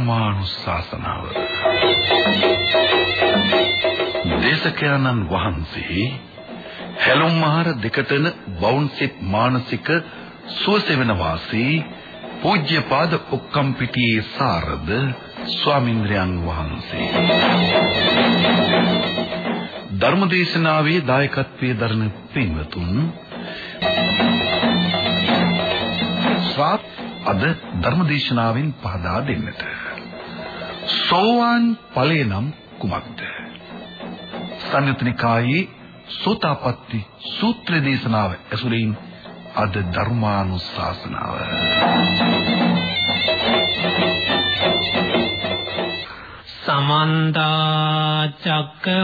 ධර්මානුශාසනාව. දේශකයන්න් වහන්සේ හැලුම් මහර දෙකටන බවුන්සිප් මානසික සුවසෙවන වාසී පූජ්‍යපාද ඔක්කම්පිටියේ සාරද ස්වාමින්ද්‍රයන් වහන්සේ. ධර්මදේශනාවේ දායකත්වයේ දරන පින්වතුන් ස්වාත් අද ධර්මදේශනාවෙන් පහදා දෙන්නට. සෝවාන් ඵලය නම් කුමක්ද? සංයුත්නිකායේ සෝතාපට්ටි සූත්‍ර දේශනාව ඇසුරින් අද ධර්මානුශාසනාව. සමන්ත චක්කවාලේසු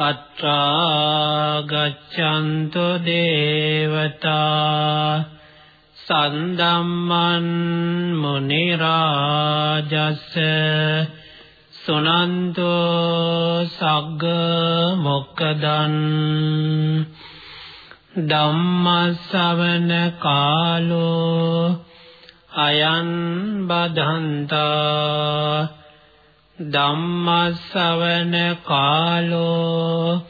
අත්‍රා ගච්ඡන්තු දේවතා සන්දම්මන් මුනි රාජස්ස සුනන්තෝ සග්ග මොක්කදන් ධම්මස්සවන කාලෝ අයං බදන්තා ධම්මස්සවන කාලෝ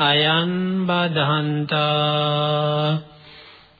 අයං බදන්තා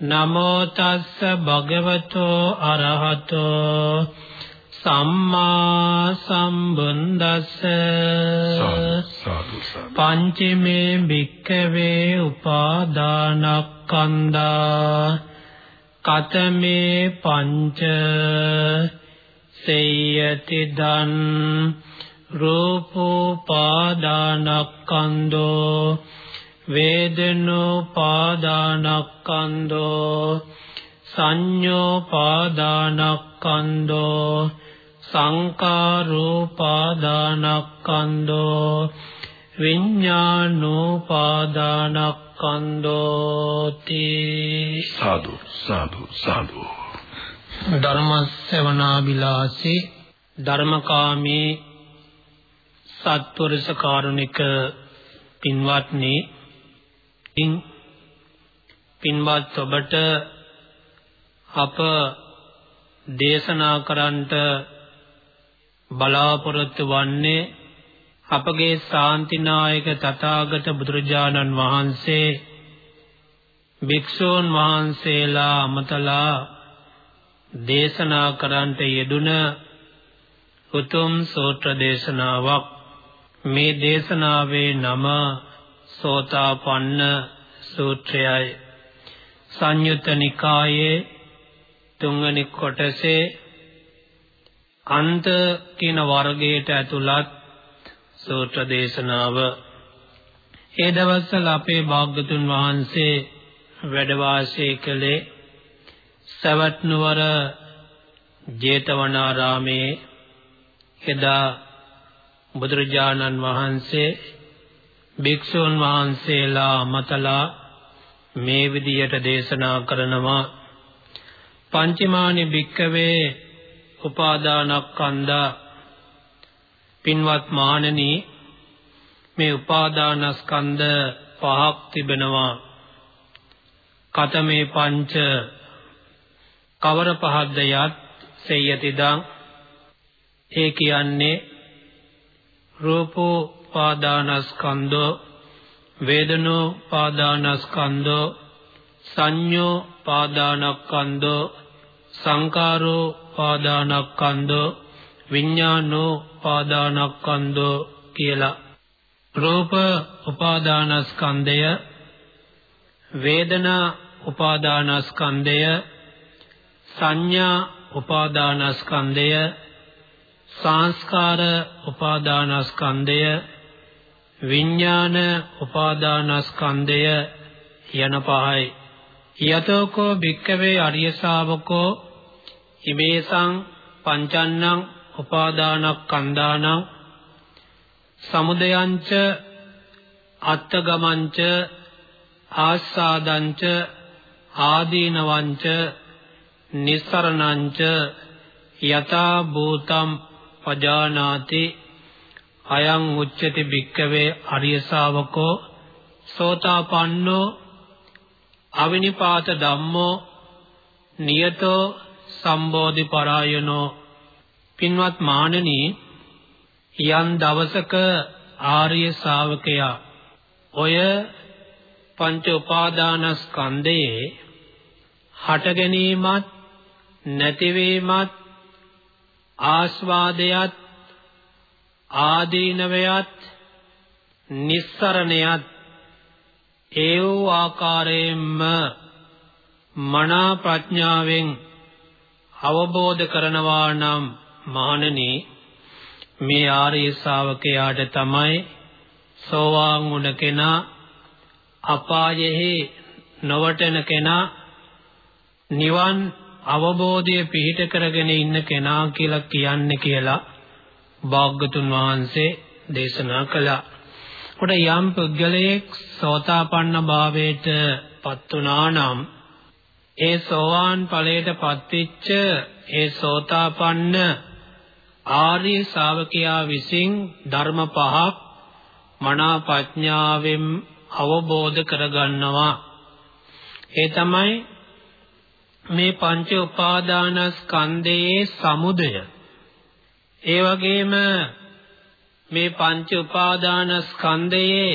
නමෝ තස්ස භගවතෝ අරහතෝ සම්මා සම්බුද්දස්ස පංචමේ භික්කවේ උපාදානක්ඛන්දා කතමේ පංච සේයති දන් රූපෝපාදානක්ඛන්தோ වේදනෝපාදානක්ඛන්தோ සංඤෝපාදානක්ඛන්தோ සංකාරෝපාදානක්ඛන්தோ විඥානෝපාදානක්ඛන්தோති සාදු සාදු සාදු ධර්ම සේවනාබිලාසී ධර්මකාමී සත්වරස කාරුණික පින්වත්නි පින්වත් ඔබට අප දේශනා කරන්නට බලාපොරොත්තු වන්නේ අපගේ ශාන්තිනායක තථාගත බුදුරජාණන් වහන්සේ භික්ෂූන් වහන්සේලා අමතලා දේශනා කරන්නට යෙදුන උතුම් සූත්‍ර දේශනාවක්. මේ දේශනාවේ නම සෝතාපන්න සූත්‍රයයි. සංයුත්ත නිකායේ තුන්වෙනි කොටසේ අන්ත කියන වර්ගයට ඇතුළත් සූත්‍ර දේශනාව. ඒ දවස්වල අපේ භාග්‍යතුන් වහන්සේ වැඩ වාසය කළේ සවැත් නුවර ජේතවනාරාමේ එදා බුදුරජාණන් වහන්සේ භික්ෂුන් වහන්සේලා මතලා මේ විදියට දේශනා කරනවා. පංචමානි භික්කවේ උපාදානස්කන්ධා පින්වත් මහණෙනි මේ උපාදානස්කන්ධ පහක් තිබෙනවා. කතමේ පංච කවර පහක්ද යත් සෙය්‍යතිදං? ඒ කියන්නේ රූපෝ පාදානස්කන්ධෝ වේදනෝ පාදානස්කන්ධෝ සංඤෝ පාදානස්කන්ධෝ සංකාරෝ පාදානස්කන්ධෝ විඥානෝ පාදානස්කන්ධෝ කියලා. රූප උපාදානස්කන්ධය වේදනා උපාදානස්කන්ධය සංඥා උපාදානස්කන්ධය සංස්කාර උපාදානස්කන්ධය විඥාන උපාදානස්කන්ධය යන පහයි. යතෝකෝ භික්කවේ අරිය ශාවකෝ ඉමේසං පංචන්නං උපාදානක්ඛන්දානං සමුදයංච අත්තගමංච ආස්සාදංච ආදීනවංච නිස්සරණංච යතා භූතම් පජානාති අයං උච්චති භික්කවේ අරිය ශාවකෝ සෝතාපන්නෝ අවිනිපාත ධම්මෝ නියතෝ සම්බෝධි පරායනෝ පින්වත් මානනි යම් දවසක ආර්ය ශාවකයා ඔය පංච උපාදානස්කන්ධයේ හට ගැනීමත් නැතිවීමත් ආස්වාදයත් ආදීනවයත් නිස්සරණයත් ඒ වූ ආකාරයෙන්ම මනා ප්‍රඥාවෙන් අවබෝධ කරනවා නම් මහණෙනි මේ ආර්ය ශාවකයාට තමයි සෝවාන් වුණ කෙනා අපායෙහි නොවටන කෙනා නිවන් අවබෝධය පිහිට කරගෙන ඉන්න කෙනා කියලා කියන්නේ කියලා භාග්‍යතුන් වහන්සේ දේශනා කළා. කොට යම් පුද්ගලයෙක් සෝතාපන්න භාවයට පත් වුණා නම් ඒ සෝවාන් ඵලයට පත්වෙච්ච ඒ සෝතාපන්න ආර්ය ශාවකයා විසින් ධර්ම පහක් මනා ප්‍රඥාවෙන් අවබෝධ කරගන්නවා. ඒ තමයි මේ පංච උපාදානස්කන්ධයේ සමුදය ඒ වගේම මේ පංච උපාදානස්කන්ධයේ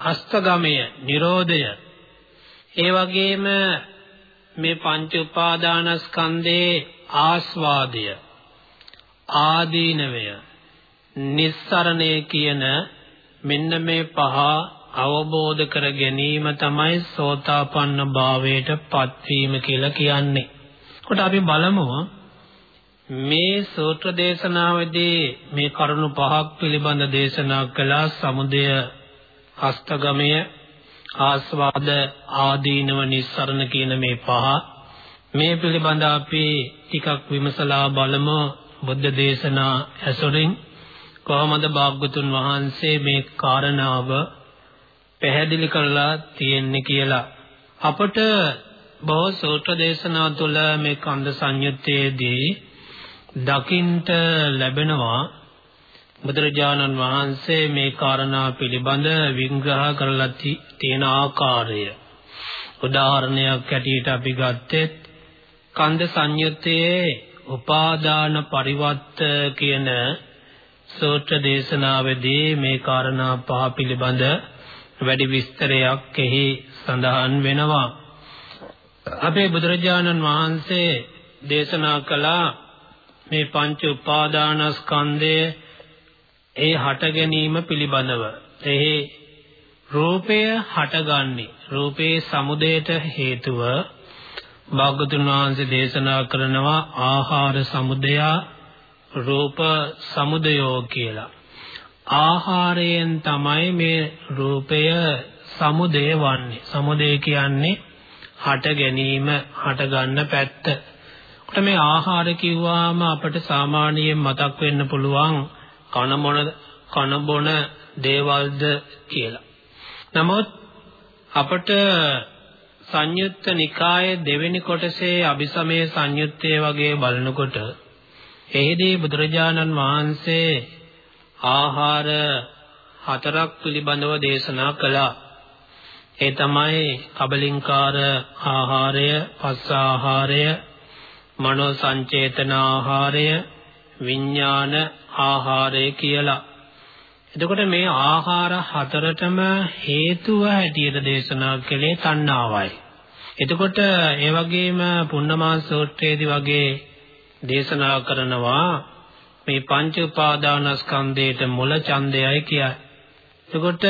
අස්තගමය නිරෝධය ඒ වගේම මේ පංච උපාදානස්කන්ධයේ ආස්වාදය ආදීනවය නිස්සරණය කියන මෙන්න මේ පහ අවබෝධ කර ගැනීම තමයි සෝතාපන්න භාවයට පත්වීම කියලා කියන්නේ. කොට අපි බලමු මේ සූත්‍ර දේශනාවේදී මේ කරුණු පහක් පිළිබඳ දේශනා කළා. සමුදය හස්තගමය ආස්වාද ආදීනව නිස්සරණ කියන මේ පහ. මේ පිළිබඳ අපි ටිකක් විමසලා බලමු බුද්ධ දේශනා ඇසුරින්. කොහොමද භාග්‍යතුන් වහන්සේ මේ කාරණාව පැහැදිලි කරලා තියෙන්නේ කියලා. අපට බොහෝ සූත්‍ර දේශනා තුළ මේ කන්ද සංයුත්තේදී දකින්ට ලැබෙනවා බුදුරජාණන් වහන්සේ මේ කාරණා පිළිබඳ විග්‍රහ කරලා තියෙන ආකාරය උදාහරණයක් ඇටියට අපි ගත්තෙත් කන්ද සංයුත්තේ උපාදාන පරිවර්ත කියන සූත්‍ර දේශනාවේදී මේ කාරණා පහ පිළිබඳ වැඩි විස්තරයක් එහි සඳහන් වෙනවා. අපේ බුදුරජාණන් වහන්සේ දේශනා කළා මේ පංච උපාදානස්කන්ධය ඒ හට ගැනීම පිළිබඳව. එහි රූපය හටගන්නේ රූපේ සමුදයට හේතුව භාගතුන් වහන්සේ දේශනා කරනවා ආහාර සමුදය රූප සමුදයෝ කියලා. ආහාරයෙන් තමයි මේ රූපය සමුදය වන්නේ. සමුදය කියන්නේ හට ගැනීම, හට ගන්න පැත්ත. කොට මේ ආහාර කිව්වාම අපිට සාමාන්‍යයෙන් මතක් වෙන්න පුළුවන් කන මොන කන බොන දේවල්ද කියලා. නමුත් අපට සංයුත්ත නිකායේ දෙවෙනි කොටසේ අபிසමය සංයුත්තේ වගේ බලනකොට එහිදී බුදුරජාණන් වහන්සේ ආහාර හතරක් පිළිබඳව දේශනා කළා. ඒ තමයි කබලින්කාර ආහාරය, පස්ස ආහාරය, මනෝ සංචේතන ආහාරය, විඥාන ආහාරය කියලා. එතකොට මේ ආහාර හතරටම හේතුව හැටියට දේශනා කළේ තණ්හාවයි. එතකොට ඒ වගේම පුන්නමාන සූත්‍රයේදී වගේ දේශනා කරනවා මේ පංච උපාදානස්කන්ධයට මුල ඡන්දයයි කියයි. එතකොට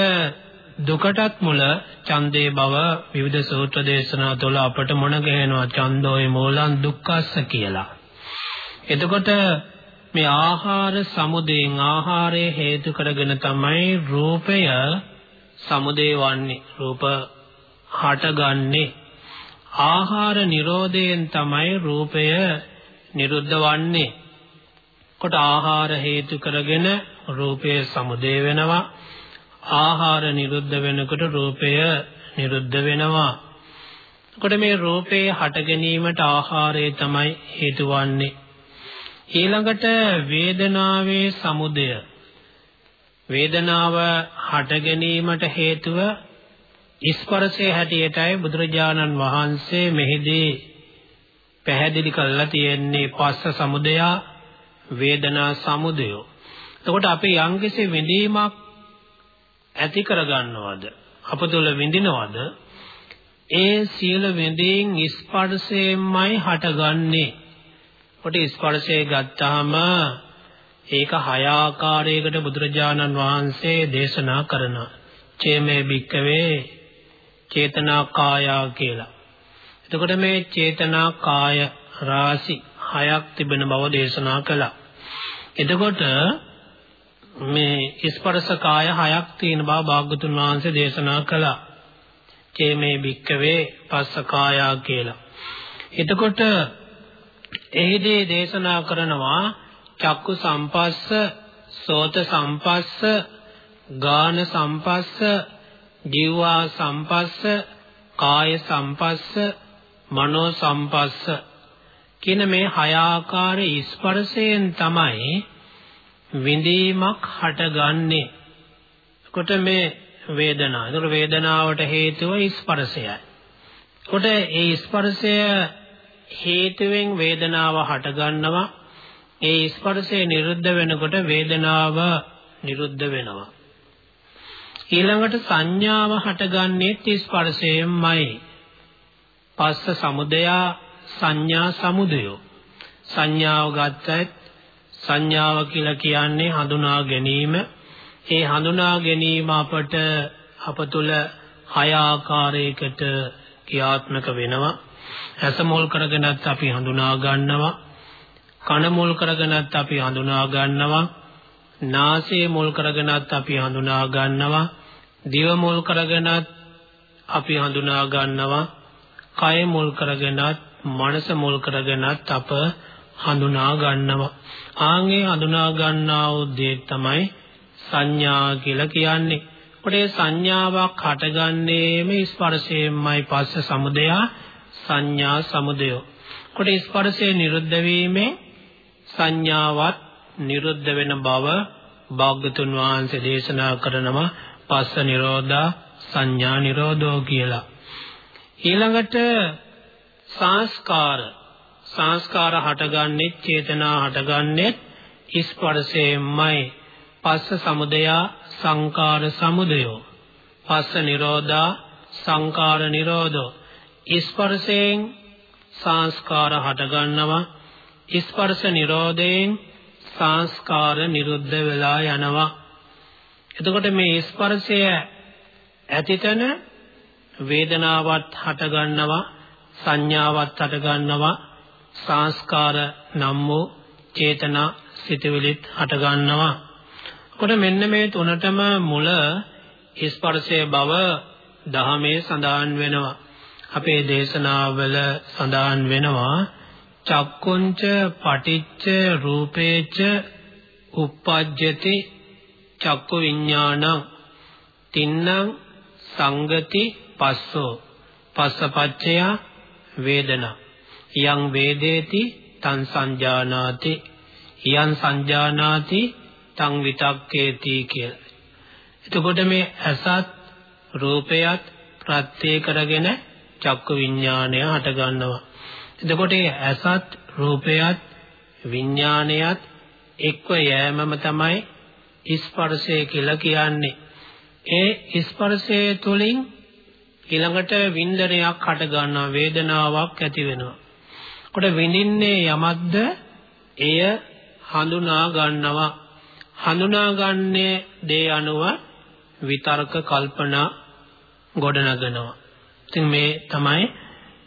දුකටත් මුල ඡන්දේ බව විවිධ සූත්‍ර දේශනා තුළ අපට මොන ගහනවා ඡන්தோය මූලං දුක්ඛස්ස කියලා. එතකොට මේ ආහාර සමුදයෙන් ආහාරය හේතු කරගෙන තමයි රූපය සමුදේ වන්නේ. රූප හටගන්නේ. ආහාර නිරෝධයෙන් තමයි රූපය නිරුද්ධ වන්නේ. කොට ආහාර හේතු කරගෙන රූපය සමුදය වෙනවා. ආහාර නිරුද්ධ වෙනකොට රූපය නිරුද්ධ වෙනවා. කොට මේ රූපේ හට ගැනීමට ආහාරය තමයි හේතු වන්නේ. ඊළඟට වේදනාවේ සමුදය වේදනාව හට ගැනීමට හේතුව ස්පර්ශයේ හැටියටයි බුදුරජාණන් වහන්සේ මෙහිදී පැහැදිලි කරලා තියෙන්නේ පස්ස සමුදය වේදනා සමුදය. එතකොට අපි යම්කිසි විඳීමක් ඇති කරගන්නවද අප තුළ විඳිනවද ඒ සියල විඳීම් ස්පර්ශයෙන්මයි හටගන්නේ. කොට ස්පර්ශය ගත්තාම ඒක හය ආකාරයකට බුදුරජාණන් වහන්සේ දේශනා කරනවා. චේමේ භික්කවේ චේතනා කායා කියලා. එතකොට මේ චේතනා කාය රාශි හයක් තිබෙන බව දේශනා කළා. එතකොට මේ ස්පර්ශ කාය හයක් තියෙන බව භාග්‍යතුන් වහන්සේ දේශනා කළා. චේමේ භික්කවේ පස්ස කායා කියලා. එතකොට එහිදී දේශනා කරනවා චක්කු සම්පස්ස, සෝත සම්පස්ස, ගාන සම්පස්ස, ජීවා සම්පස්ස, කාය සම්පස්ස, මනෝ සම්පස්ස කියන මේ හය ආකාර ස්පර්ශයෙන් තමයි විඳීමක් හටගන්නේ. කොට මේ වේදනාව. ඒතර වේදනාවට හේතුව ස්පර්ශයයි. කොට ඒ ස්පර්ශය හේතුවෙන් වේදනාව හටගන්නවා. ඒ ස්පර්ශය නිරුද්ධ වෙනකොට වේදනාව නිරුද්ධ වෙනවා. ඊළඟට සංඥාව හටගන්නේ ස්පර්ශයෙන්මයි. පස්ස සමුදය සංඥා සමුදයෝ. සංඥාව ගත්තත් සංඥාව කියලා කියන්නේ හඳුනා ගැනීම. ඒ හඳුනා ගැනීම අපට අප තුළ හය ආකාරයකට ක්‍රියාත්මක වෙනවා. ඇස මුල් කරගෙනත් අපි හඳුනා ගන්නවා. කන මුල් කරගෙනත් අපි හඳුනා ගන්නවා. නාසය මුල් කරගෙනත් අපි හඳුනා ගන්නවා. දිව මුල් කරගෙනත් අපි හඳුනා ගන්නවා. කය මුල් කරගෙනත් මනස මුල් කරගෙනත් අප හඳුනා ගන්නවා. ආන්ගේ හඳුනා ගන්නා වූ දේ තමයි සංඥා කියලා කියන්නේ. කොට සංඥාවක් හටගන්නේම ස්පර්ශයෙන්මයි පස්ස සමුදය සංඥා සමුදය. කොට ස්පර්ශය නිරුද්ධ වීමෙන් සංඥාවත් නිරුද්ධ වෙන බව භාග්‍යතුන් වහන්සේ දේශනා කරනවා පස්ස නිරෝධා සංඥා නිරෝධෝ කියලා. ඊළඟට සංස්කාර සංස්කාර හටගන්නේ චේතනා හටගන්නේ ස්පර්ශයෙන්මයි. පස්ස සමුදය සංකාර සමුදයෝ. පස්ස නිරෝධා සංකාර නිරෝධෝ. ස්පර්ශයෙන් සංස්කාර හටගන්නවා. ස්පර්ශ නිරෝධයෙන් සංස්කාර නිරුද්ධ වෙලා යනවා. එතකොට මේ ස්පර්ශය ඇතිතන වේදනාවත් හටගන්නවා සංඥාවත් හටගන්නවා. සංස්කාර නම් වූ චේතනා සිතවිලිත් හටගන්නවා. කොට මෙන්න මේ තුනටම මුල ස්පර්ශයේ බව දහමේ සඳහන් වෙනවා. අපේ දේශනාවල සඳහන් වෙනවා චක්කුංච පටිච්ච රූපේච uppajjati චක්කු විඥානං තින්නම් සංගති පස්සෝ පස්සපච්චය වේදනා. යං වේදේති තං සංජානාති යං සංජානාති තං විතක්කේති කියලා. එතකොට මේ ඇසත් රූපයත් ප්‍රත්‍ය කරගෙන චක්කු විඥානය හට ගන්නවා. එතකොට ඇසත් රූපයත් විඥානයත් එක්ව යෑමම තමයි ස්පර්ශය කියලා කියන්නේ. ඒ ස්පර්ශය තුළින් ඊළඟට වින්දනයක් හට ගන්නවා වේදනාවක් ඇති වෙනවා. කොට විඳින්නේ යමක්ද එය හඳුනා ගන්නවා. හඳුනාගන්නේ දේ අනුව විතර්ක කල්පනා ගොඩනගනවා. ඉතින් මේ තමයි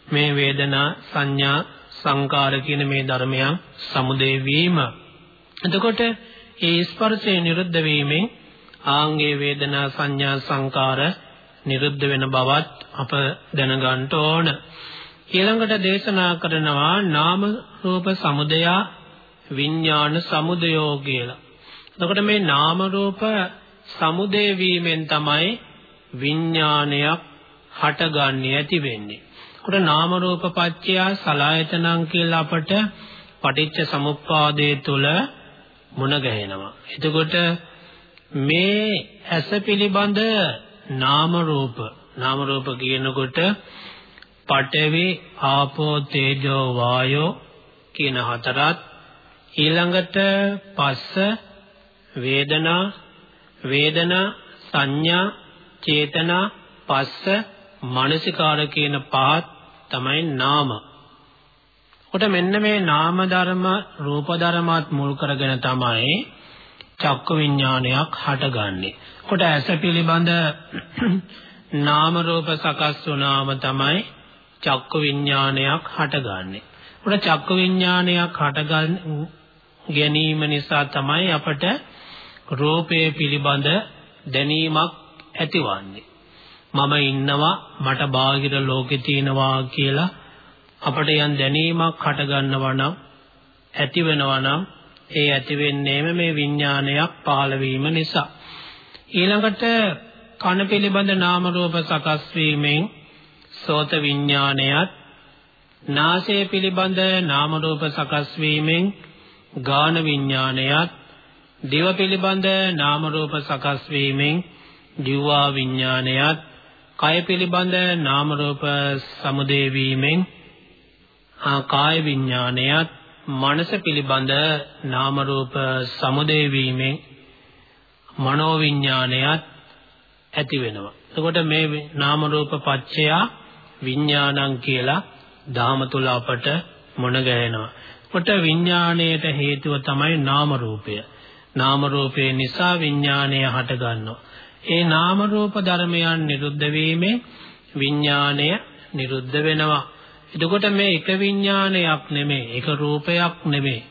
මේ වේදනා සංඥා සංකාර කියන මේ ධර්මයන් සමුදේ වීම. එතකොට ඒ ස්පර්ශය නිරුද්ධ වීමෙන් ආංගේ වේදනා සංඥා සංකාර නිරුද්ධ වෙන බවත් අප දැනගන්න ඕන. ඊළඟට දේශනා කරනවා නාම රූප සමුදය විඥාන සමුදයෝ කියලා. එතකොට මේ නාම රූප සමුදය වීමෙන් තමයි විඥානයක් හටගන්නේ ඇති වෙන්නේ. කොට නාම රූප පත්‍ය සලායතනං කියලා අපට පටිච්ච සමුප්පාදයේ තුල මුණ ගැහෙනවා. එතකොට මේ ඇස පිළිබඳ නාම රූප නාම රූප කියනකොට පඨවි ආපෝ තේජෝ වායෝ කියන හතරත් ඊළඟට පස්ස වේදනා වේදනා සංඥා චේතනා පස්ස මානසිකාර කියන පහත් තමයි නාම. කොට මෙන්න මේ නාම ධර්ම රූප ධර්මات මුල් කරගෙන තමයි චක්ක විඥානයක් හටගන්නේ. කොට ඇස පිළිබඳ නාම රූප සකස් වුණාම තමයි චක්ක විඥානයක් හටගන්නේ. කොට චක්ක විඥානයක් හටගන්න ගැනීම නිසා තමයි අපට රූපය පිළිබඳ දැනීමක් ඇතිවන්නේ. මම ඉන්නවා මට බාහිර ලෝකේ තියෙනවා කියලා අපට යම් දැනීමක් හටගන්නවා නම් ඇති වෙනවා නම් ඒ ඇති වෙන්නේම මේ විඥානයක් පහළ වීම නිසා. ඊළඟට කන පිළිබඳ නාම රූප සකස් වීමෙන් සෝත විඥානයත් නාසය පිළිබඳ නාම රූප සකස් වීමෙන් ගාන විඥානයත් දිව පිළිබඳ නාම රූප සකස් වීමෙන් ජීවා විඥානයත් කය පිළිබඳ නාම රූප සමුදේ වීමෙන් කාය විඥානයත් මනස පිළිබඳ නාම රූප සමුදේ වීමෙන් මනෝ විඥානයත් ඇති වෙනවා. එතකොට මේ නාම රූප පත්‍ය විඥානං කියලා ධාම තුල අපට මොන ගැහෙනවා. කොට විඥාණයට හේතුව තමයි නාම රූපය. නාම රූපේ නිසා විඥාණය හට ගන්නවා. ඒ නාම රූප ධර්මයන් නිරුද්ධ වීමෙන් විඥාණය නිරුද්ධ වෙනවා. එතකොට මේ එක විඥානයක් නෙමෙයි, එක රූපයක් නෙමෙයි.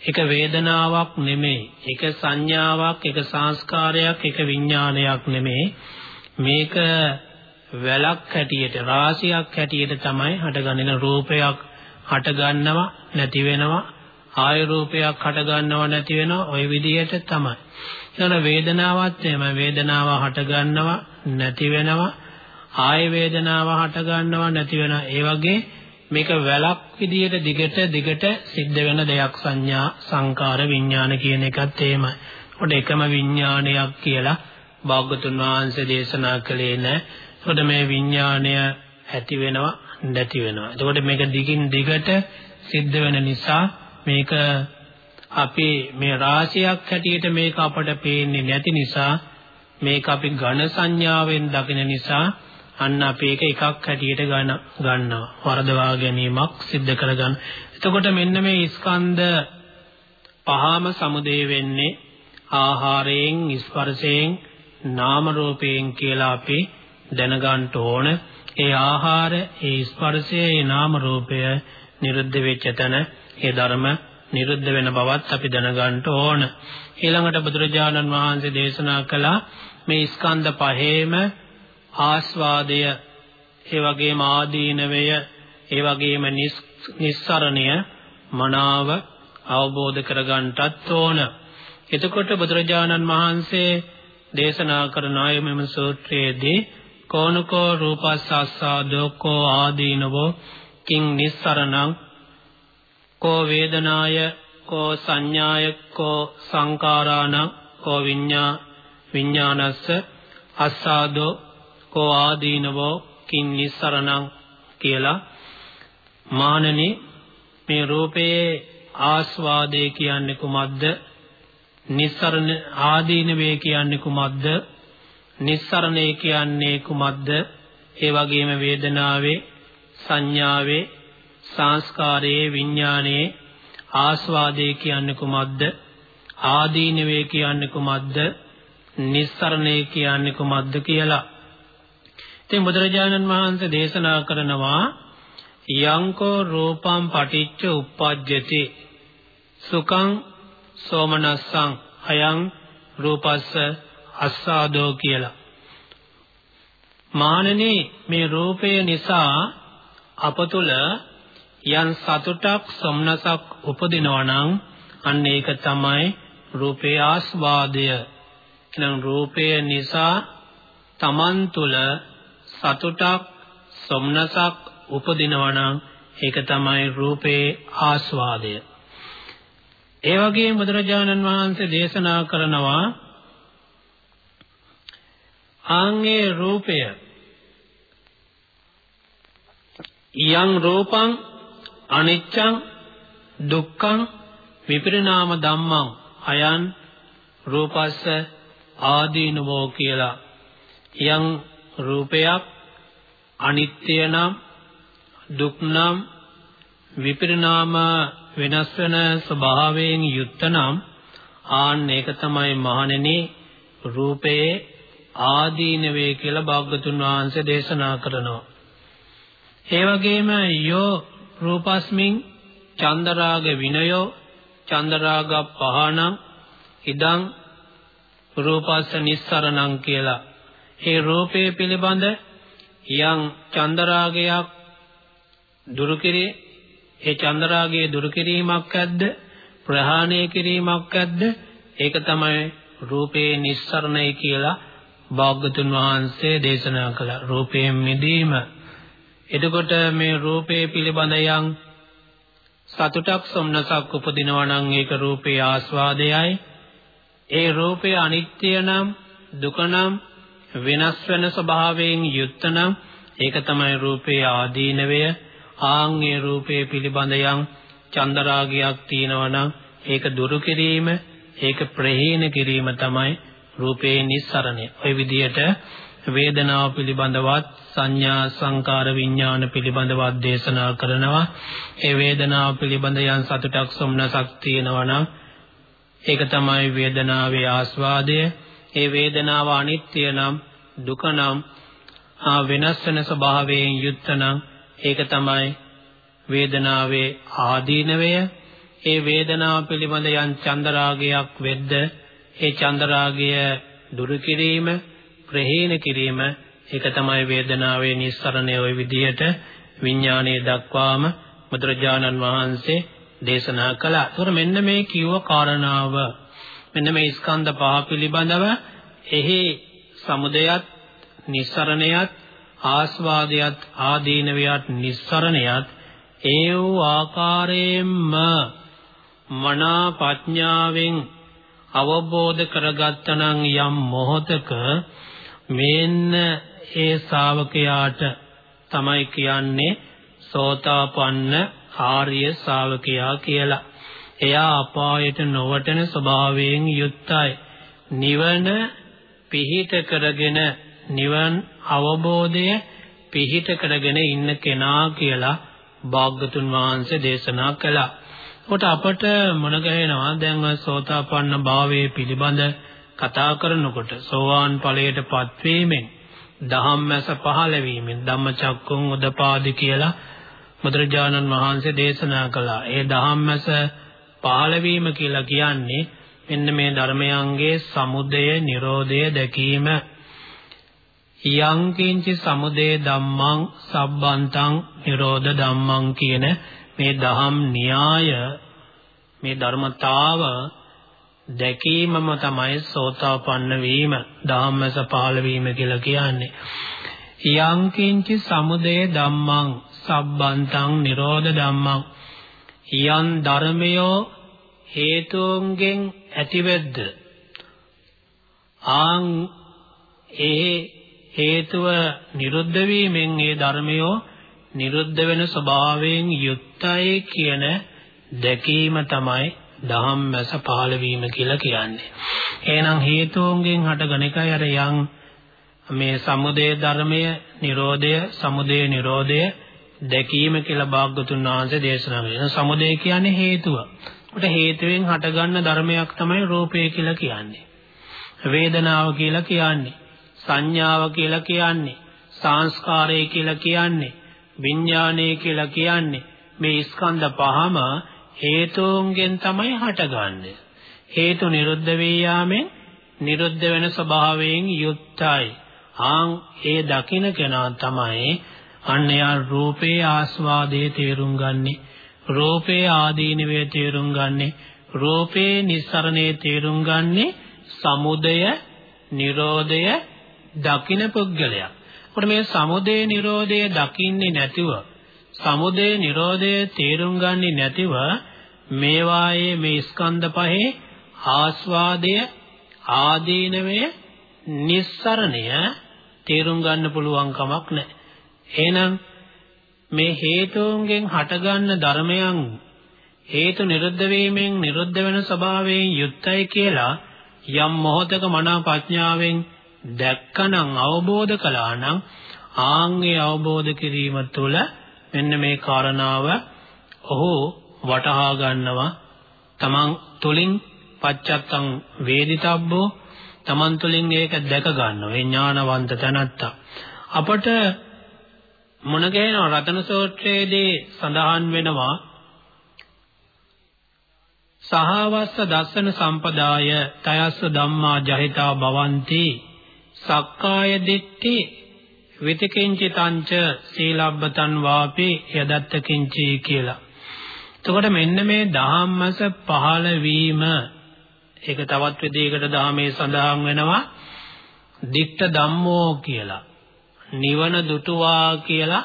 එක වේදනාවක් නෙමෙයි, එක සංඥාවක්, එක සංස්කාරයක්, එක විඥානයක් නෙමෙයි. මේක වැලක් හැටියට, රාශියක් හැටියට තමයි හටගන්නේ රූපයක් හටගන්නවා, නැති වෙනවා, ආය රූපයක් හට ගන්නව නැති වෙනවා ওই විදිහට තමයි. ඊළඟ වේදනාවත් එහෙම වේදනාව හට ගන්නව නැති වෙනවා ආය වේදනාව හට ගන්නව නැති වෙනවා. ඒ වගේ මේක වැලක් විදිහට දිගට දිගට සිද්ධ වෙන දෙයක් සංඥා සංකාර විඥාන කියන එකත් එහෙමයි. ඔඩ එකම විඥානයක් කියලා භාග්‍යතුන් වහන්සේ දේශනා කළේ නැහැ. එතකොට මේ විඥාණය ඇති වෙනවා නැති වෙනවා. එතකොට මේක දිගින් දිගට සිද්ධ වෙන නිසා මේක අපි මේ රාශියක් හැටියට මේක අපට පේන්නේ නැති නිසා මේක අපි ඝන සංඥාවෙන් දකින නිසා අන්න අපි ඒක එකක් හැටියට ගන්න ගන්නවා වරදවා ගැනීමක් සිද්ධ කරගන්න. එතකොට මෙන්න මේ ස්කන්ධ පහම සමුදේ වෙන්නේ ආහාරයෙන් ස්පර්ශයෙන් නාම රූපයෙන් කියලා අපි දැනගන්න ඕන. ඒ ආහාර, ඒ ස්පර්ශය, ඒ නාම රූපය නිරුද්ධ වෙච්ච තැන ඒ ධර්ම නිරුද්ධ වෙන බවත් අපි දැනගන්න ඕන. ඊළඟට බුදුරජාණන් වහන්සේ දේශනා කළා මේ ස්කන්ධ පහේම ආස්වාදය ඒ වගේම ආදීනවය ඒ වගේම නිස්සරණය මනාව අවබෝධ කරගන්නටත් ඕන. එතකොට බුදුරජාණන් වහන්සේ දේශනා කරන ආය මෙම සූත්‍රයේදී කෝනකෝ රූපස්සාසාදෝ කෝ ආදීනවෝ කිං නිස්සරණං කෝ වේදනාය කෝ සංඥාය කෝ සංකාරාණ කෝ විඤ්ඤා විඤ්ඤානස්ස අස්සාදෝ කෝ ආදීනවෝ කින් නිස්සරණං කියලා මානනි මේ රූපයේ ආස්වාදේ කියන්නේ කුමක්ද? නිස්සරණ ආදීනවේ කියන්නේ කුමක්ද? නිස්සරණේ කියන්නේ කුමක්ද? ඒ වගේම වේදනාවේ සංඥාවේ සංස්කාරයේ විඥානයේ ආස්වාදේ කියන්නේ කුමක්ද? ආදීනවේ කියන්නේ කුමක්ද? නිස්සරණේ කියන්නේ කුමක්ද කියලා. ඉතින් බුදුරජාණන් වහන්සේ දේශනා කරනවා යංකෝ රූපං පටිච්ච උප්පජ්ජති සුඛං සෝමනස්සං අයං රූපස්ස අස්සාදෝ කියලා මානනේ මේ රූපය නිසා අප තුල යම් සතුටක් සොම්නසක් උපදිනවා නම් අන්න ඒක තමයි රූපේ ආස්වාදය. එනම් රූපය නිසා තමන් තුල සතුටක් සොම්නසක් උපදිනවා නම් ඒක තමයි රූපේ ආස්වාදය. ඒ වගේම බුදුරජාණන් වහන්සේ දේශනා කරනවා ආන්ගේ රූපය. යං රූපං අනිච්චං දුක්ඛං විපරිණාම ධම්මං අයං රූපස්ස ආදීනවෝ කියලා. යම් රූපයක් අනිත්‍ය නම් දුක් නම් විපරිණාම වෙනස් වෙන ස්වභාවයෙන් යුක්ත නම් ආන්න ඒක තමයි මහණෙනි රූපයේ ආදීනවේ කියලා භාග්‍යතුන් වහන්සේ දේශනා කරනවා. ඒ වගේම යෝ රූපස්මින් චන්දරාග විනයෝ චන්දරාග පහණං ඉදං රූපස්ස නිස්සරණං කියලා. ඒ රූපේ පිළිබඳ යම් චන්දරාගයක් දුරු කිරේ ඒ චන්දරාගයේ දුරු කිරීමක් ඇද්ද ප්‍රහාණය කිරීමක් ඇද්ද ඒක තමයි රූපේ නිස්සරණයි කියලා භාග්‍යතුන් වහන්සේ දේශනා කළා රූපයෙන් මිදීම. එතකොට මේ රූපේ පිළිබඳ යම් සතුටක් සොම්නසක් උපදිනවා නම් ඒක රූපේ ආස්වාදයයි. ඒ රූපය අනිත්‍ය නම් දුක නම් වෙනස් වෙන ස්වභාවයෙන් යුක්ත නම් ඒක තමයි රූපේ ආදීනවය. ආන්ගේ රූපේ පිළිබඳ යම් චන්දරාගයක් තියෙනවා නම් ඒක දුරු කිරීම ඒක ප්‍රහීන කිරීම තමයි රූපේ නිස්සරණය. ওই විදිහට වේදනාව පිළිබඳවත් සංඥා සංකාර විඥාන පිළිබඳවත් දේශනා කරනවා. ඒ වේදනාව පිළිබඳ යම් සතුටක් සොම්නසක් තියෙනවා නම් ඒක තමයි වේදනාවේ ආස්වාදය. ඒ වේදනාව අනිත්‍ය නම් දුක නම් වෙනස් වෙන ස්වභාවයෙන් යුක්ත නම් ඒක තමයි වේදනාවේ ආදීනවය. ඒ වේදනාව පිළිබඳ යම් චන්දරාගයක් වෙද්ද ඒ චන්දරාගය දුරු කිරීම ප්‍රහීන කිරීම ඒක තමයි වේදනාවේ නිස්සරණය ওই විදියට විඥානයේ දක්වාම බුදුරජාණන් වහන්සේ දේශනා කළා. ඒතර මෙන්න මේ කිව්ව කාරණාව මෙන්න මේ ස්කන්ධ පහ පිළිබඳව එහි සමුදයත් නිස්සරණයත් ආස්වාදයත් ආදීනවයත් නිස්සරණයත් ඒ වූ ආකාරයෙන්ම මනා ප්‍රඥාවෙන් අවබෝධ කරගත්තනම් යම් මොහතක මේන්න ඒ ශාවකයාට තමයි කියන්නේ සෝතාපන්න ආර්ය ශාවකයා කියලා. එයා අපායට නොවටන ස්වභාවයෙන් යුක්තයි. නිවන පිහිට කරගෙන නිවන් අවබෝධය පිහිට කරගෙන ඉන්න කෙනා කියලා භාග්‍යතුන් වහන්සේ දේශනා කළා. කොට අපට මොන ගහනවා දැන් සෝතාපන්න භාවයේ පිළිබඳ කතා කරනකොට සෝවාන් ඵලයටපත් වීමෙන් ධම්මස පහළ වීමෙන් ධම්මචක්කුන් උදපාදි කියලා බුදුරජාණන් වහන්සේ දේශනා කළා. ඒ ධම්මස පහළ වීම කියලා කියන්නේ මෙන්න මේ ධර්මයන්ගේ සමුදය, Nirodha දැකීම. යං කිංචි සමුදය ධම්මං සබ්බන්තං Nirodha ධම්මං කියන මේ දහම් න්‍යාය මේ ධර්මතාව දැකීමම තමයි සෝතාපන්න වීම ධම්මස පහළ වීම කියලා කියන්නේ. යං කිංචි සමුදය ධම්මං සබ්බන්තං නිරෝධ ධම්මං. යන් ධර්මයෝ හේතුන්ගෙන් ඇතිවෙද්ද? ආං ඒ හේතුව නිරුද්ධ වීමෙන් ඒ ධර්මයෝ නිරුද්ධ වෙන ස්වභාවයෙන් යුක්තයි කියන දැකීම තමයි ධම්මස පහළ වීම කියලා කියන්නේ. එහෙනම් හේතුන්ගෙන් හටගන එකයි අර යම් මේ සමුදය ධර්මය, Nirodha, සමුදය Nirodha දැකීම කියලා භාග්‍යතුන් වහන්සේ දේශනා කරනවා. සමුදය කියන්නේ හේතුව. උට හේතුවෙන් හටගන්න ධර්මයක් තමයි රූපය කියලා කියන්නේ. වේදනාව කියලා කියන්නේ. සංඥාව කියලා කියන්නේ. සංස්කාරය කියලා කියන්නේ. විඥානය කියලා කියන්නේ. මේ ස්කන්ධ පහම හේතුන්ගෙන් තමයි හටගන්නේ. හේතු නිරුද්ධ වේ යාමෙන් නිරුද්ධ වෙන ස්වභාවයෙන් යුක්තයි. ආන් ඒ දකින්න කෙනා තමයි අන්න යා රූපේ ආස්වාදයේ තේරුම් ගන්නේ රූපේ ආදීනවේ තේරුම් ගන්නේ රූපේ නිස්සරණේ තේරුම් ගන්නේ සමුදය නිරෝධය දකින පුද්ගලයා. කොට මේ සමුදය නිරෝධය දකින්නේ නැතිව සමුදය නිරෝධය තේරුම් ගන්නේ නැතිව මේවායේ මේ ස්කන්ධ පහේ ආස්වාදය ආදීනවය නිස්සරණය තේරුම් ගන්න පුළුවන් කමක් නැහැ. එහෙනම් මේ හේතුන්ගෙන් හටගන්න ධර්මයන් හේතු නිරුද්ධ වීමෙන් නිරුද්ධ වෙන ස්වභාවයෙන් යුක්තයි කියලා යම් මොහතක මනා ප්‍රඥාවෙන් දැක්කනම් අවබෝධ කළා නම් ආන්ගේ අවබෝධ කිරීම තුළ මෙන්න මේ කාරණාව ඔහු වටහා ගන්නවා. තමන් තුලින් පච්චත්තං වේදිතබ්බෝ තමන් තුලින් ඒක දැක ගන්නවා. ඒ ඥානවන්ත තැනත්තා. අපට මොන කියනවා රතන සූත්‍රයේදී සඳහන් වෙනවා සහවස්ස දස්සන සම්පදාය තයස්ස ධම්මා ජහිතා භවಂತಿ සක්කාය දිට්ඨි විතකින්චිතංච සීලබ්බතන් වාපි යදත්ත කිංචි කියලා. එතකොට මෙන්න මේ ධම්මස පහළ වීම ඒක තවත් විදිහකට ධාමයේ සඳහන් වෙනවා ditta ධම්මෝ කියලා. නිවන දුටුවා කියලා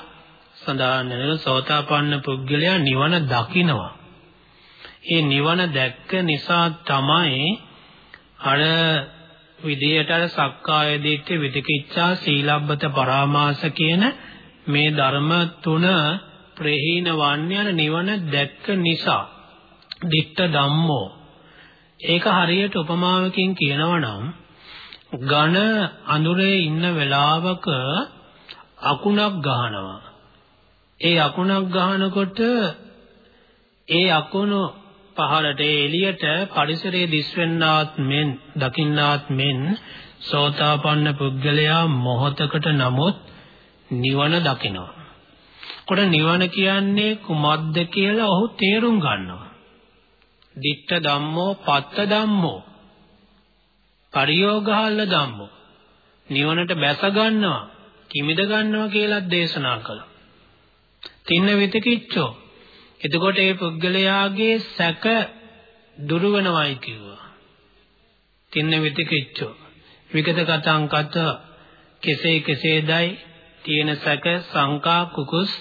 සඳහන් වෙන සෝතාපන්න පුද්ගලයා නිවන දකිනවා. ඒ නිවන දැක්ක නිසා තමයි අර විදියට අර සක්කාය දිට්ඨි විදිකිච්ඡා සීලබ්බත පරාමාස කියන මේ ධර්ම තුන ප්‍රහීන වන්නේ යන නිවන දැක්ක නිසා. ditta ධම්මෝ. ඒක හරියට උපමාවකින් කියනවා නම් ඝන අඳුරේ ඉන්න වෙලාවක අකුණක් ගහනවා. ඒ අකුණක් ගහනකොට ඒ අකුණු පහළට එළියට පරිසරයේ දිස්වෙන්නාත් මෙන් දකින්නාත් මෙන් සෝතාපන්න පුද්ගලයා මොහතකට නමුත් නිවන දකිනවා. කොට නිවන කියන්නේ කුමක්ද කියලා ඔහු තේරුම් ගන්නවා. ditta ධම්මෝ පත්ත ධම්මෝ පරියෝගහල්ල ධම්මෝ නිවනට බැස ගන්නවා කිමිද ගන්නවා කියලා දේශනා කළා. තින්න විතකිච්චෝ එතකොට ඒ පුද්ගලයාගේ සැක දුරු වෙනවයි කිව්වා. තින්න විතකිච්චෝ. විගත කතං කත කෙසේ කෙසේදයි තියෙන සැක සංකා කුකුස්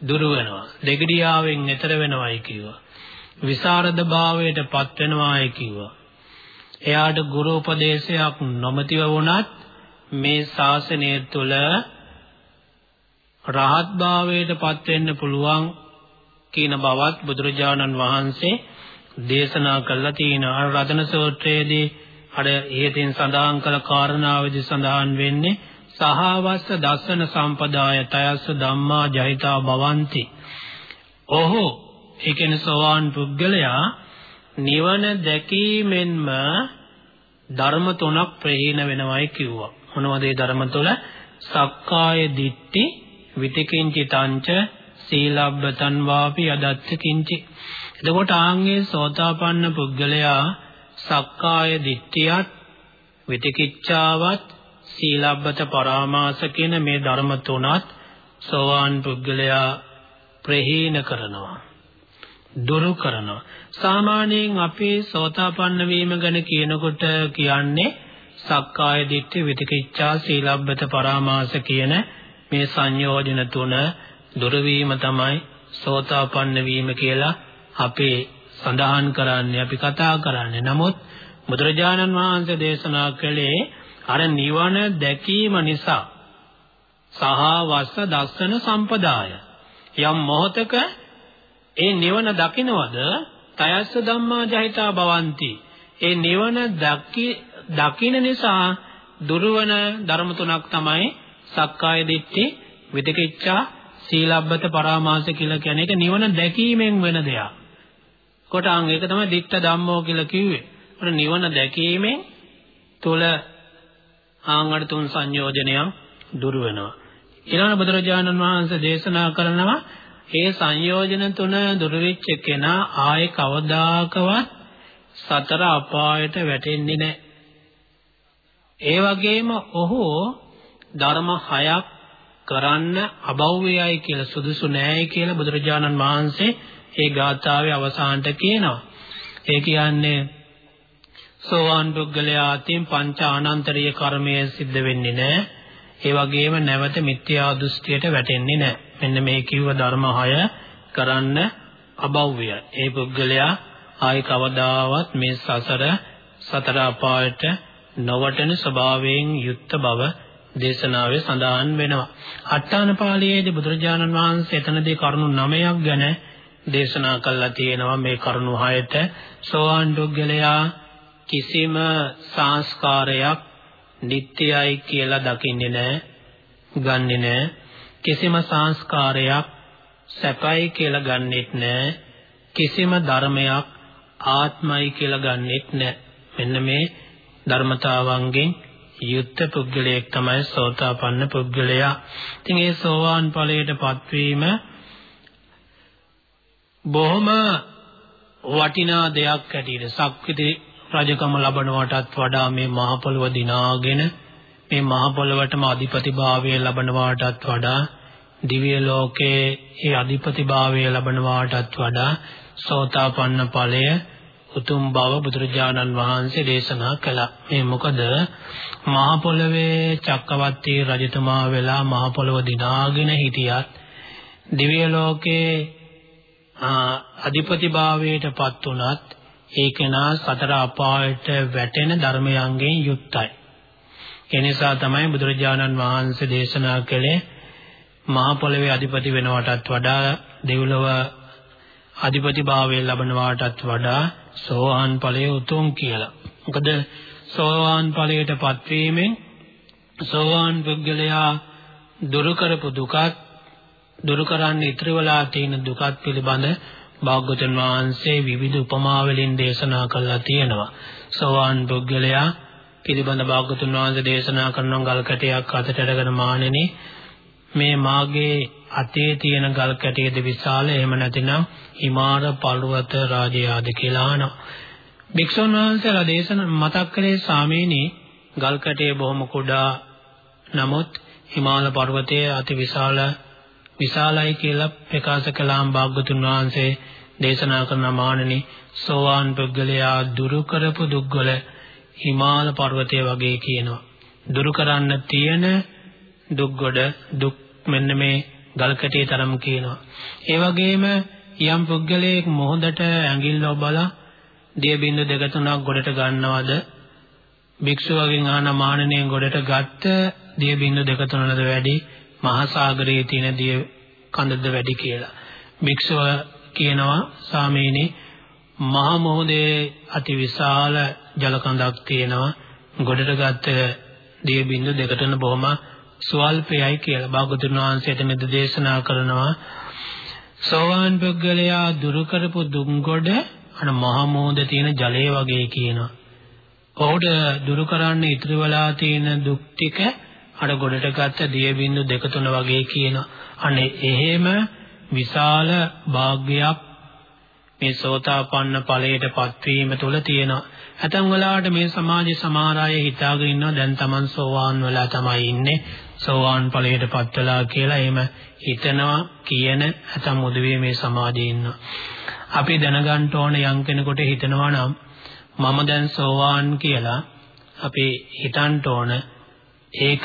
දුරු වෙනවා. දෙගඩියාවෙන් එතර වෙනවයි කිව්වා. විසරද භාවයට පත් වෙනවායි කිව්වා. එයාට ගුරු උපදේශයක් නොමැතිව වුණත් මේ ශාසනය තුළ රහත් භාවයට පත් වෙන්න පුළුවන් කියන බවත් බුදුරජාණන් වහන්සේ දේශනා කළා තියෙනවා. අර රතන සූත්‍රයේදී අර ඉහතින් සඳහන් කළ කාරණාවේදී සඳහන් වෙන්නේ සහවස්ස දස්සන සම්පදාය තයස්ස ධම්මා ජහිතා භවಂತಿ. ඔහු ඒ කියන්නේ සෝවාන් පුද්ගලයා නිවන දැකීමෙන්ම ධර්ම තුනක් ප්‍රහීන වෙනවයි කිව්වා. මොනවද ඒ ධර්ම තුන? සක්කාය දිට්ඨි විතිකින්චිතංච සීලබ්බතන් වාපි අදත්ත කිංචි. එතකොට ආන්ගේ සෝතාපන්න පුද්ගලයා සක්කාය දිට්ඨියත් විතිකිච්ඡාවත් සීලබ්බත පරාමාස කියන මේ ධර්ම තුනත් සෝවාන් පුද්ගලයා ප්‍රහීන කරනවා. දුරු කරනවා. සාමාන්‍යයෙන් අපි සෝතාපන්න වීම ගැන කියනකොට කියන්නේ සක්කාය දිට්ඨි විතිකිච්ඡා සීලබ්බත පරාමාස කියන මේ සංයෝජන තුන දුර වීම තමයි සෝතාපන්න වීම කියලා අපේ සඳහන් කරන්නේ අපි කතා කරන්නේ. නමුත් බුදුරජාණන් වහන්සේ දේශනා කළේ අර නිවන දැකීම නිසා සහ වස්ස දස්සන සම්පදාය යම් මොහතක ඒ නිවන දකින්නවද තයස්ස ධම්මා ජහිතා භවಂತಿ ඒ නිවන දකි දකින්න නිසා දුරවන ධර්ම තුනක් තමයි සක්කාය දිට්ඨි විදකිච්ඡා සීලබ්බත පරාමාස කියලා කියන්නේ ඒක නිවන දැකීමෙන් වෙන දෙයක්. කොට අං ඒක තමයි ditta ධම්මෝ කියලා කිව්වේ. ඒකට නිවන දැකීමෙන් තුල ආංගඩ තුන් සංයෝජනයන් දුර වෙනවා. ඊළඟ බුදුරජාණන් වහන්සේ දේශනා කරනවා ඒ සංයෝජන තුන දුර වෙච්ච කෙනා ආයේ කවදාකවත් සතර අපායට වැටෙන්නේ නැහැ. ඒ වගේම ඔහු ධර්ම හයක් කරන්න අභව්‍යයි කියලා සුදුසු නෑයි කියලා බුදුරජාණන් වහන්සේ ඒ ගාථාවේ අවසානට කියනවා. ඒ කියන්නේ සෝවාන් පුද්ගලයා අතින් පංච ආනන්තරීය කර්මය සිද්ධ වෙන්නේ නැහැ. ඒ වගේම නැවත මිත්‍යා දෘෂ්ටියට වැටෙන්නේ නැහැ. මෙන්න මේ කිව්ව ධර්ම 6 කරන්න අභව්‍යයි. ඒ පුද්ගලයා ආයි කවදාවත් මේ සසර සතර අපායට නොවටන ස්වභාවයෙන් යුක්ත බව දේශනාවේ සඳහන් වෙනවා. අට්ඨාන පාළියේදී බුදුරජාණන් වහන්සේ එතනදී කරුණු 9ක් ගැන දේශනා කළා තියෙනවා මේ කරුණු 6ට සෝවාන් පුද්ගලයා කිසිම සංස්කාරයක් නිට්ටයයි කියලා දකින්නේ නැහැ, ගන්නෙ නැහැ. කිසිම සංස්කාරයක් සැපයි කියලා ගන්නෙත් නැහැ. කිසිම ධර්මයක් ආත්මයි කියලා ගන්නෙත් නැහැ. මෙන්න මේ ධර්මතාවන්ගෙන් යුක්ත පුද්ගලයෙක් තමයි සෝතාපන්න පුද්ගලයා. ඉතින් ඒ සෝවාන් ඵලයටපත් වීම බොහොම වටිනා දෙයක් ඇටියට සක්විති රජකම ලබනවටත් වඩා මේ මහ පොළව දිනාගෙන මේ මහ පොළවටම අධිපතිභාවය ලබනවටත් වඩා දිව්‍ය ලෝකයේ ඒ අධිපතිභාවය ලබනවටත් වඩා සෝතාපන්න ඵලය උතුම් බව බුදුරජාණන් වහන්සේ දේශනා කළා. මේ මොකද මහ පොළවේ චක්කවර්ති රජතුමා වෙලා මහ පොළව දිනාගෙන හිටියත් දිව්‍ය ලෝකයේ අධිපතිභාවයටපත් උනත් ඒකේනා සතර අපායට වැටෙන ධර්මයන්ගෙන් යුක්තයි. ඒ නිසා තමයි බුදුරජාණන් වහන්සේ දේශනා කළේ මහ පොළවේ අධිපති වෙනවටත් වඩා දෙව්ලොව අධිපතිභාවය ලබනවාටත් වඩා සෝවාන් ඵලය උතුම් කියලා. මොකද සෝවාන් ඵලයටපත් වීමෙන් සෝවාන් පුද්ගලයා දුරු කරපු දුකත් දුරු කරන්න ඉතිරි වෙලා තියෙන දුකත් පිළිබඳ භාග්‍යවතුන් වහන්සේ විවිධ උපමා වලින් දේශනා කළා තියෙනවා. සෝවාන් පුද්ගලයා පිළිබඳ භාග්‍යවතුන් වහන්සේ දේශනා කරන ගල් කැටයක් අතට අරගෙන මානෙනි මේ මාගේ අතේ තියෙන ගල් කැටයේද විශාල එහෙම නැතිනම් හිමාර පර්වත රාජයාද කියලා අහනවා. භික්ෂුන් වහන්සේලා දේශන මතක් කළේ සාමීනි ගල් කැටයේ බොහොම කුඩා නමුත් හිමාල පර්වතයේ අති විශාල විශාලයි කියලා ප්‍රකාශ කළාම් භාග්‍යතුන් වහන්සේ දේශනා කරන මානනි සෝවාන් පුද්ගලයා දුරු කරපු දුක්වල හිමාල පර්වතය වගේ කියනවා. දුරු කරන්න තියෙන දුක්ගොඩ දුක් මෙන්න මේ ගල්කැටේ තරම් කියනවා. ඒ වගේම යම් පුද්ගලයෙක් මොහොතට ඇඟිල්ල ඔබලා දිය බින්දු දෙක තුනක් ගොඩට ගන්නවද භික්ෂුවගෙන් ආන මානනයෙන් ගොඩට ගත්ත දිය බින්දු දෙක තුනද වැඩි මහා සාගරයේ තියෙන දිය කඳද වැඩි කියලා. භික්ෂුව කියනවා සාමීනි මහා මොහොතේ අති විශාල ජල කඳක් තියෙනවා. ගොඩට ගත්ත දිය බින්දු දෙකටන බොහොම ස්වල්පයයි කියලා භාගතුන් වහන්සේට මෙද දේශනා කරනවා. සෝවාන් පුද්ගලයා දුරු කරපු දුම්ගොඩ අන මහා මොහොතේ තියෙන ජලය වගේ කියනවා. ඔහුට දුරු කරන්න ඉතිරි වෙලා තියෙන දුක් ටික අර ගොඩට ගත්ත දිය බින්දු දෙක තුන වගේ කියනවා. අනේ එහෙම විශාල භාග්‍යයක් මේ සෝතාපන්න ඵලයටපත් වීම තුළ තියෙනවා. ඇතන් වලාට මේ සමාජයේ සමහර අය හිතාගෙන ඉන්නවා දැන් Taman සෝවාන් වෙලා තමයි ඉන්නේ. සෝවාන් ඵලයටපත් වෙලා කියලා එහෙම හිතනවා කියන ඇතන් මුදුවේ මේ සමාජයේ ඉන්නවා. අපි දැනගන්න ඕන යම් කෙනෙකුට හිතනවා නම් මම දැන් සෝවාන් කියලා අපි හිතන්න ඕන ඒක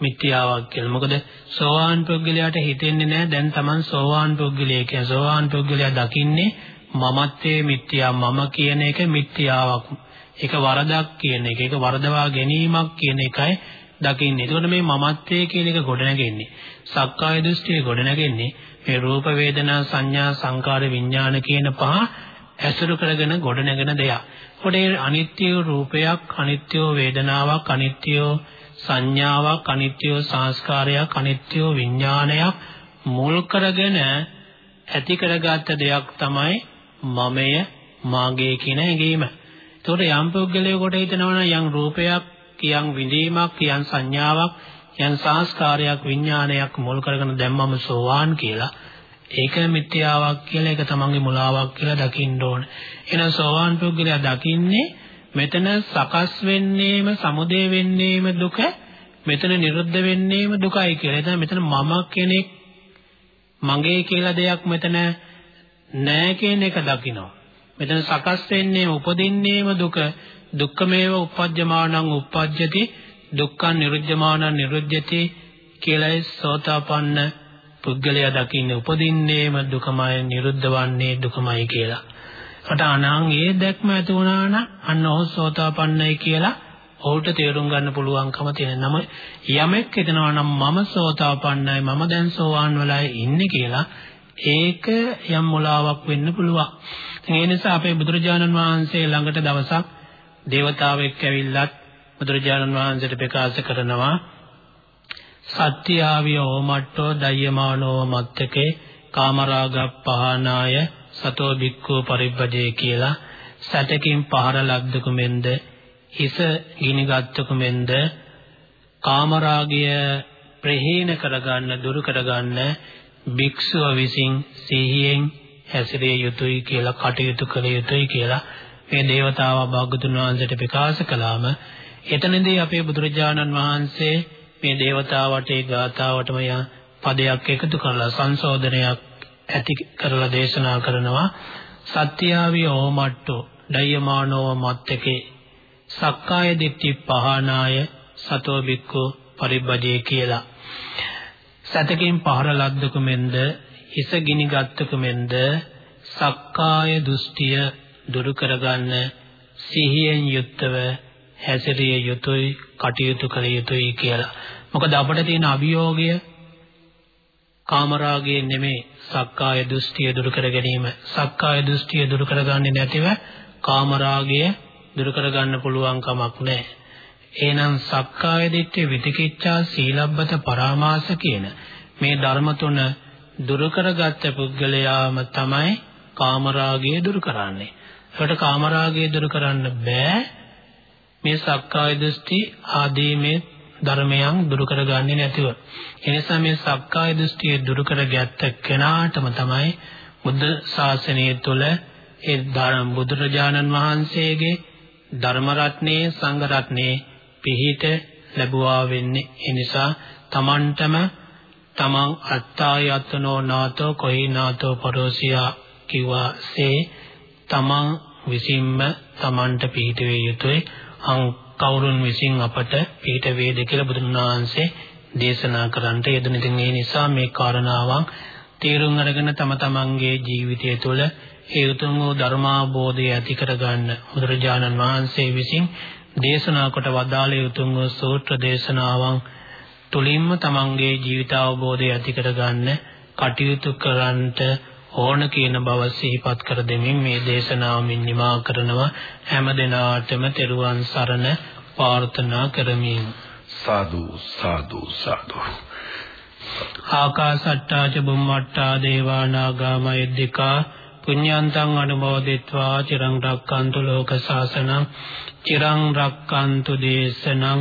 මිත්‍යාවක් කියලා. මොකද සෝවාන් පුද්ගලයාට හිතෙන්නේ නැහැ දැන් Taman සෝවාන් පුද්ගලයෙක් කියලා. සෝවාන් පුද්ගලයා දකින්නේ මමත්වයේ මිත්‍යා මම කියන එක මිත්‍යාවක්. ඒක වරදක් කියන එක. ඒක වරදවා ගැනීමක් කියන එකයි දකින්නේ. එතකොට මේ මමත්වයේ කියන එක ගොඩනගෙන්නේ. සක්කාය දෘෂ්ටිය ගොඩනගෙන්නේ මේ රූප වේදනා සංඥා සංකාර විඥාන කියන පහ ඇසුරු කරගෙන ගොඩනගෙන දෙයක්. ඒකට අනිත්‍ය රූපයක්, අනිත්‍ය වේදනාවක්, අනිත්‍ය සංඥාවක් අනිත්‍ය සංස්කාරයක් අනිත්‍ය විඥානයක් මුල් කරගෙන ඇති කරගත්ත දෙයක් තමයි මමය මාගේ කියන හැඟීම. ඒතකොට යම් පුද්ගලයෙකුට හිතනවා යම් රූපයක්, යම් විඳීමක්, යම් සංඥාවක්, යම් සංස්කාරයක්, විඥානයක් මුල් කරගෙන දැම්මම සෝවාන් කියලා ඒක මිත්‍යාවක් කියලා ඒක තමන්ගේ මුලාවක් කියලා දකින්න ඕන. එහෙනම් සෝවාන් පුද්ගලයා දකින්නේ මෙතන සකස් වෙන්නේම සමුදේ වෙන්නේම දුක මෙතන නිරුද්ධ වෙන්නේම දුකයි කියලා. එතන මෙතන මම කෙනෙක් මගේ කියලා දෙයක් මෙතන නැහැ කියන එක දකිනවා. මෙතන සකස් වෙන්නේ උපදින්නේම දුක දුක්ඛමේව uppajjamaනං uppajjati දුක්ඛං නිරුද්ධමානං නිරුද්ධති කියලා සෝතාපන්න පුද්ගලයා දකින්නේ උපදින්නේම දුකමයි නිරුද්ධ වන්නේ දුකමයි කියලා. අට අනං ඒ දැක්ම ඇති වුණා නම් අන්න ඔහු සෝතාපන්නයි කියලා ඔහුට තේරුම් ගන්න පුළුවන්කම තියෙන නම යමෙක් හිතනවා නම් මම සෝතාපන්නයි මම දැන් සෝවාන් වෙලා ඉන්නේ කියලා ඒක යම් මුලාවක් වෙන්න පුළුවන්. ඒ නිසා අපේ බුදුරජාණන් වහන්සේ ළඟට දවසක් දේවතාවෙක් ඇවිල්ලත් බුදුරජාණන් වහන්සේට ප්‍රකාශ කරනවා සත්‍යාවිය ඕමට්ටෝ දයමානෝ මත්තකේ කාමරාගප්පහානාය සතෝ බික්ඛු පරිබ්බජේ කියලා සැතකින් පහර ලද්දකු මෙන්ද හිස ගිනිගත්තුකු මෙන්ද කාමරාගය ප්‍රහීන කරගන්න දුරු කරගන්න භික්ෂුව විසින් සිහියෙන් හැසිරිය යුතුයි කියලා කටයුතු කළ යුතුයි කියලා මේ දේවතාවා භාගතුන් වහන්සේට ප්‍රකාශ කළාම එතනදී අපේ බුදුරජාණන් වහන්සේ මේ දේවතාවට ඒ ගාථාවටම යා පදයක් එකතු කරලා සංශෝධනයක් ඇති කරලා දේශනා කරනවා. සත්‍යාවි ඕමට්ටෝ ඩයමානෝ මත්තකේ සක්කාය දිට්ඨි පහනාය සතෝ බික්කෝ පරිබ්බජේ කියලා. සතකින් පහර ලද්දකු මෙන්ද හිස ගිනි ගත්තකු මෙන්ද සක්කාය දෘෂ්ටිය දුරු කරගන්න සිහියෙන් යුක්තව හැසිරිය යුතුයි කටයුතු කළ යුතුයි කියලා. මොකද අපිට තියෙන අභියෝගය කාමරාගයෙන් නෙමෙයි සක්කාය දෘෂ්ටිය දුරු කර ගැනීම. සක්කාය දෘෂ්ටිය දුරු කරගන්නේ නැතිව කාමරාගය දුරු කරගන්න පුළුවන් කමක් නැහැ. එහෙනම් සක්කාය දිට්ඨි විතිකිච්ඡා සීලබ්බත පරාමාස කියන මේ ධර්ම තුන දුරු කරගත්ත පුද්ගලයාම තමයි කාමරාගය දුරු කරන්නේ. ඒකට කාමරාගය දුරු කරන්න බෑ මේ සක්කාය දෘෂ්ටි ආදී මේ ධර්මයන් දුරු කරගන්නේ නැතිව. ඒ නිසා මේ සක්කාය දෘෂ්ටිය දුරු කරගත්ත කෙනාටම තමයි බුද්ධ ශාසනය තුළ ඒ ධර්ම බුදුරජාණන් වහන්සේගේ ධර්ම රත්නේ සංඝ රත්නේ පිහිට ලැබුවා වෙන්නේ. ඒ නිසා තමන්ටම තමන් අත්තායතනෝ නාතෝ කොහි නාතෝ පරෝසියා කිව්වාසේ තමන් විසින්ම තමන්ට පිහිට වේ යුතුයි. අන් කවුරුන් විසින් අපට පිට වේද කියලා බුදුන් වහන්සේ දේශනා කරන්නට යෙදුන. ඉතින් ඒ නිසා මේ කාරණාවන් තේරුම් අරගෙන තම තමන්ගේ ජීවිතය තුළ ඒ උතුම් වූ ධර්මාබෝධය ඇති කරගන්න බුදුරජාණන් වහන්සේ විසින් දේශනා කොට වදාළ උතුම් වූ සූත්‍ර දේශනාවන් තුලින්ම තමන්ගේ ජීවිත අවබෝධය ඇති කරගන්න කටයුතු කරන්නට ඕන කියන බව සිහිපත් කර දෙමින් මේ දේශනාවමින් නිමා කරනවා. හැම දිනාටම තෙරුවන් සරණ ප්‍රාර්ථනා කරමින් සාදු සාදු සාදු. ආකාසට්ටා ච බුම්මට්ටා දේවා නාග මහිද්దికා පුඤ්ඤන්තං අනුමෝදිත්වා චිරං රක්칸තු ලෝක සාසනං චිරං රක්칸තු දේශනං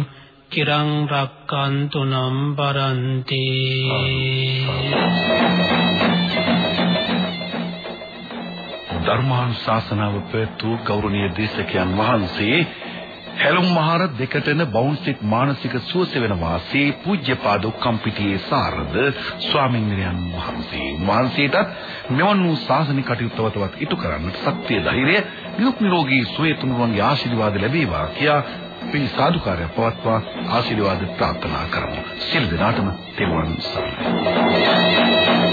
චිරං රක්칸තු නම් පරන්ති ධර්මානුශාසනාව පැවැත්වූ ගෞරවනීය දේශකයන් වහන්සේ හැලුම් මහර දෙකටන බවුන්ස්ටික් මානසික සුවසෙවන වාසී පූජ්‍යපාද කම්පිටියේ සාරද ස්වාමීන් වහන්සේ. වහන්සේටත් මෙවන් වූ ශාසනික කටයුතු තවතවත් ඉටු කරන්නට ශක්තිය ධෛර්යය නිරුක් නිරෝගී සුවය තුනුරුවන්ගේ ආශිර්වාද ලැබේවා කියා අපි සාදුකාරය පවත්වා ආශිර්වාද ප්‍රාර්ථනා කරමු. සිල් දනාතම තෙරුවන් සරණයි.